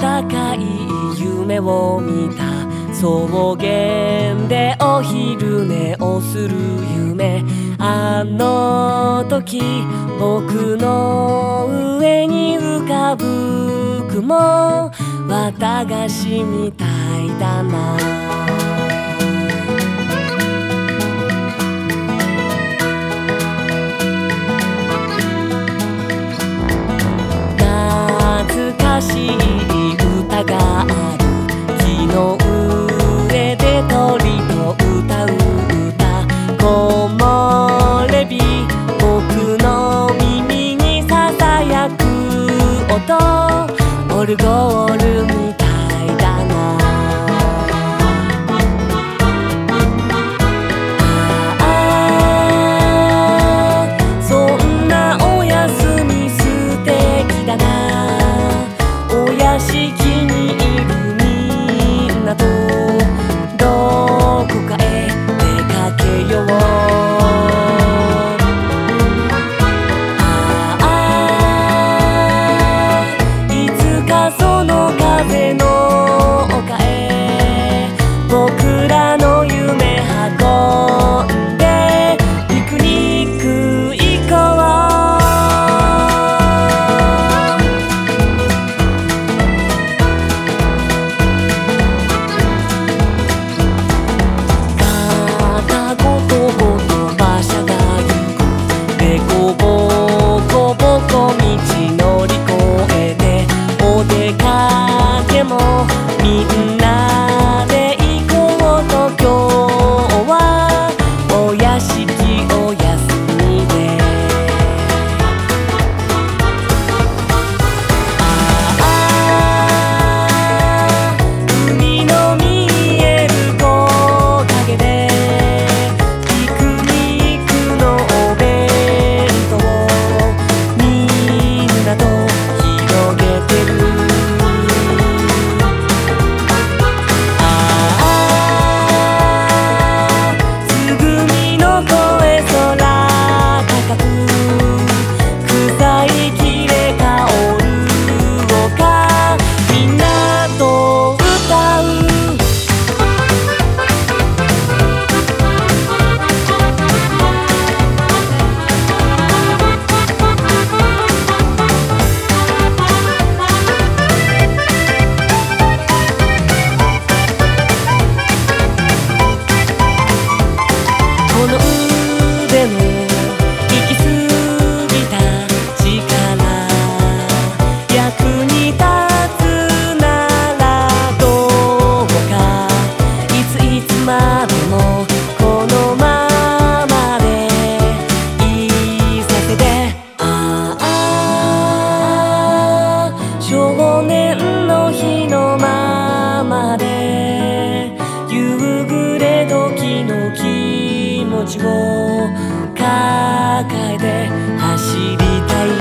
高い夢を見た草原でお昼寝をする夢あの時僕の上に浮かぶ雲綿菓子みたいだな 얼거얼음이 でも息す持ちを抱えて走りたい